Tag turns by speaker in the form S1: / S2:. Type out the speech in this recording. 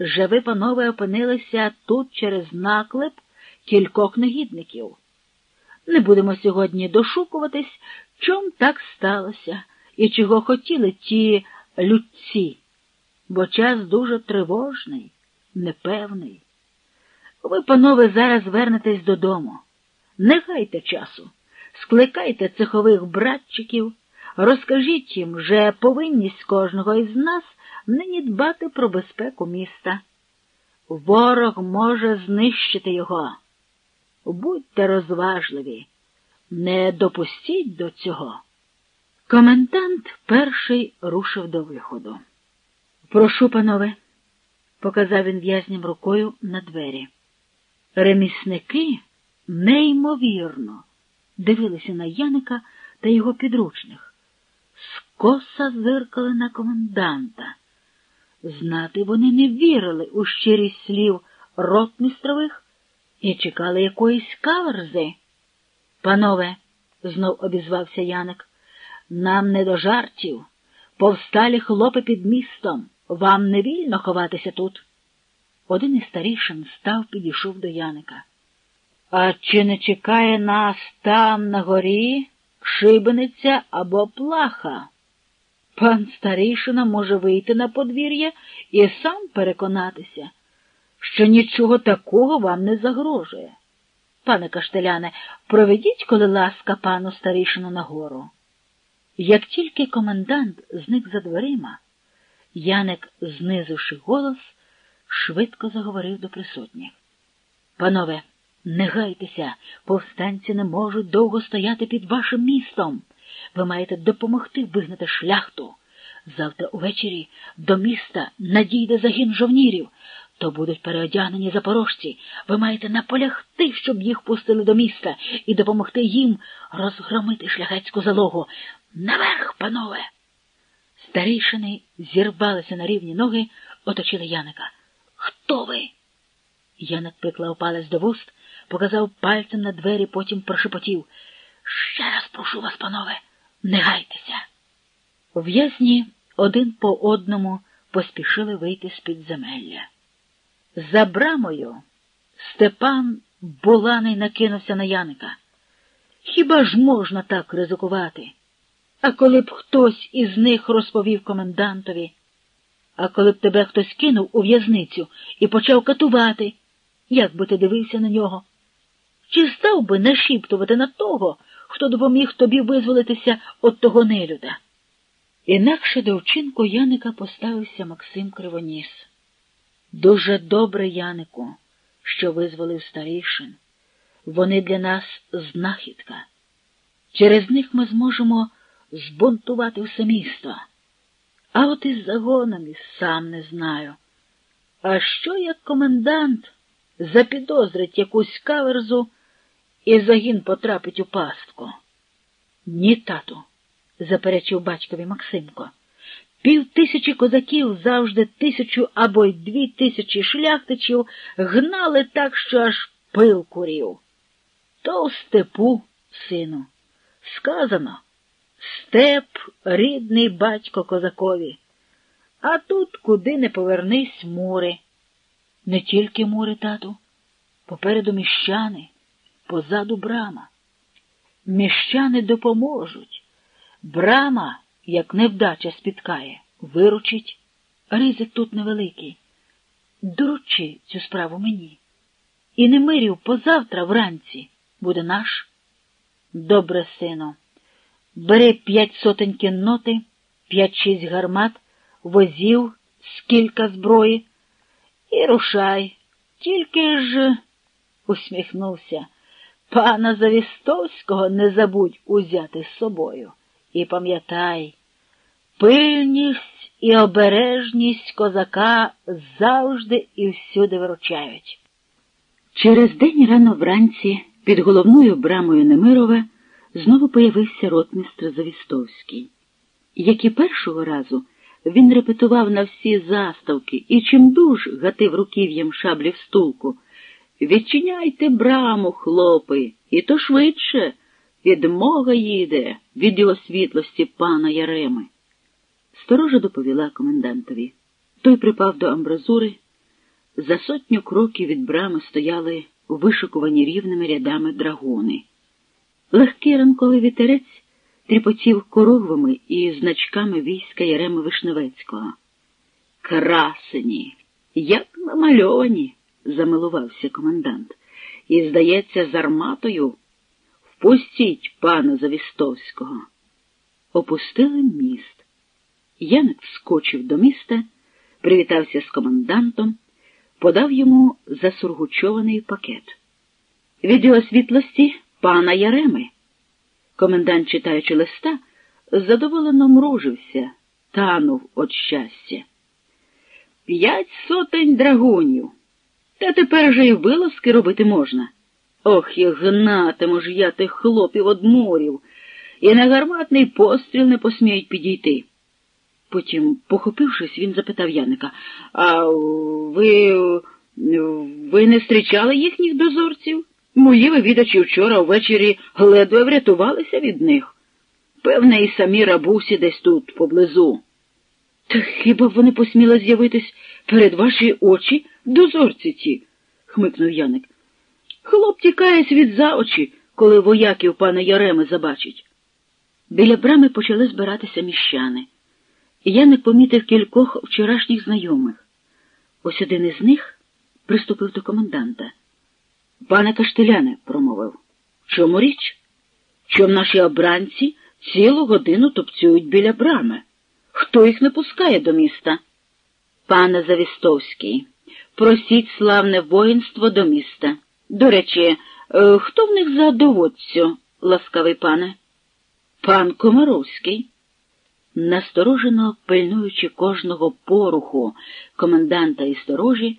S1: Же ви, панове, опинилися тут через наклеп кількох негідників. Не будемо сьогодні дошукуватись, чом так сталося і чого хотіли ті людці, бо час дуже тривожний, непевний. Ви, панове, зараз вернетесь додому. Не гайте часу, скликайте цехових братчиків, розкажіть їм, що повинність кожного із нас нині дбати про безпеку міста. Ворог може знищити його. Будьте розважливі, не допустіть до цього. Комендант перший рушив до виходу. Прошу, панове, показав він в'язням рукою на двері. Ремісники неймовірно дивилися на Яника та його підручних, скоса зиркали на коменданта. Знати вони не вірили у щирість слів ротмістрових і чекали якоїсь каверзи. Панове, знов обізвався Яник, нам не до жартів. Повсталі хлопи під містом. Вам не вільно ховатися тут. Один із старішин став, підійшов до Яника. А чи не чекає нас там на горі шибениця або плаха? Пан старішина може вийти на подвір'я і сам переконатися, що нічого такого вам не загрожує. Пане Каштеляне, проведіть, коли ласка, пану старішину нагору. Як тільки комендант зник за дверима, Яник, знизивши голос, швидко заговорив до присутніх. Панове, не гайтеся, повстанці не можуть довго стояти під вашим містом. Ви маєте допомогти вигнати шляхту. Завтра увечері до міста надійде загін жовнірів. То будуть переодягнені запорожці. Ви маєте наполягти, щоб їх пустили до міста, і допомогти їм розгромити шляхетську залогу. Наверх, панове! Старішини зірвалися на рівні ноги, оточили Яника. Хто ви? Яник приклав палець до вуст, показав пальцем на двері, потім прошепотів. Ще раз прошу вас, панове, не гайтеся. В'язні один по одному поспішили вийти з підземелля. За брамою Степан Буланий накинувся на Яника. Хіба ж можна так ризикувати? А коли б хтось із них розповів комендантові, а коли б тебе хтось кинув у в'язницю і почав катувати, як би ти дивився на нього? Чи став би нашіптувати на того, хто допоміг тобі визволитися від того нелюда? Інакше до вчинку Яника поставився Максим Кривоніс. Дуже добре, Янику, що визволив старішин. Вони для нас знахідка. Через них ми зможемо збунтувати все місто. А от із загонами сам не знаю. А що як комендант запідозрить якусь каверзу і загін потрапить у пастку? Ні, тату, заперечив батькові Максимко. Пів тисячі козаків завжди тисячу або й дві тисячі шляхтичів гнали так, що аж пил курів. То в степу, сину, сказано. Степ рідний батько козакові. А тут, куди не повернись, мури. Не тільки мури, тату, попереду міщани, позаду брама. Міщани допоможуть. Брама, як невдача спіткає, виручить. Ризик тут невеликий. Доручи цю справу мені. І Немирів позавтра вранці буде наш. Добре, сину. Бери п'ять сотень кінноти, п'ять-шість гармат, возів, скільки зброї, і рушай. Тільки ж, усміхнувся, пана Завістовського не забудь узяти з собою. І пам'ятай, пильність і обережність козака завжди і всюди виручають. Через день рано вранці під головною брамою Немирова знову появився ротмістр Завістовський. Як і першого разу, він репетував на всі заставки і чимдуж гатив руків'ям шаблі в стулку. Відчиняйте браму, хлопи, і то швидше. Відмога їде від його світлості пана Яреми. Сторожа доповіла комендантові. Той припав до амбразури, За сотню кроків від брами стояли вишикувані рівними рядами драгуни. Легкий ранковий вітерець тріпотів коровами і значками війська Яреми Вишневецького. Красені, як намальовані, замилувався комендант. І, здається, з арматою впустіть пана Завістовського. Опустили міст. Яник вскочив до міста, привітався з комендантом, подав йому засургучований пакет. Від його світлості пана Яреми. Комендант, читаючи листа, задоволено мружився, танув від щастя. П'ять сотень драгунів. Та тепер же й вилазки робити можна. Ох, і гнатиму ж я тих хлопів од морів, і на гарматний постріл не посміють підійти. Потім, похопившись, він запитав Яника, а ви ви не зустрічали їхніх дозорців? Мої вивідачі вчора ввечері ледве врятувалися від них. Певне, і самі рабусі десь тут, поблизу. Та хіба вони посміли з'явитись перед ваші очі, дозорці ті? хмикнув Яник. Хлоп тікає світ за очі, коли вояків пана Яреми забачить. Біля брами почали збиратися міщани. Яник помітив кількох вчорашніх знайомих. Ось один із них приступив до коменданта. Пане Каштеляне, промовив, чому річ? Чом наші обранці цілу годину топцюють біля брами? Хто їх не пускає до міста? Пане Завістовський, просіть славне воїнство до міста. До речі, е, хто в них за доводцю, ласкавий пане? Пан Комаровський. Насторожено пильнуючи кожного поруху коменданта і сторожі,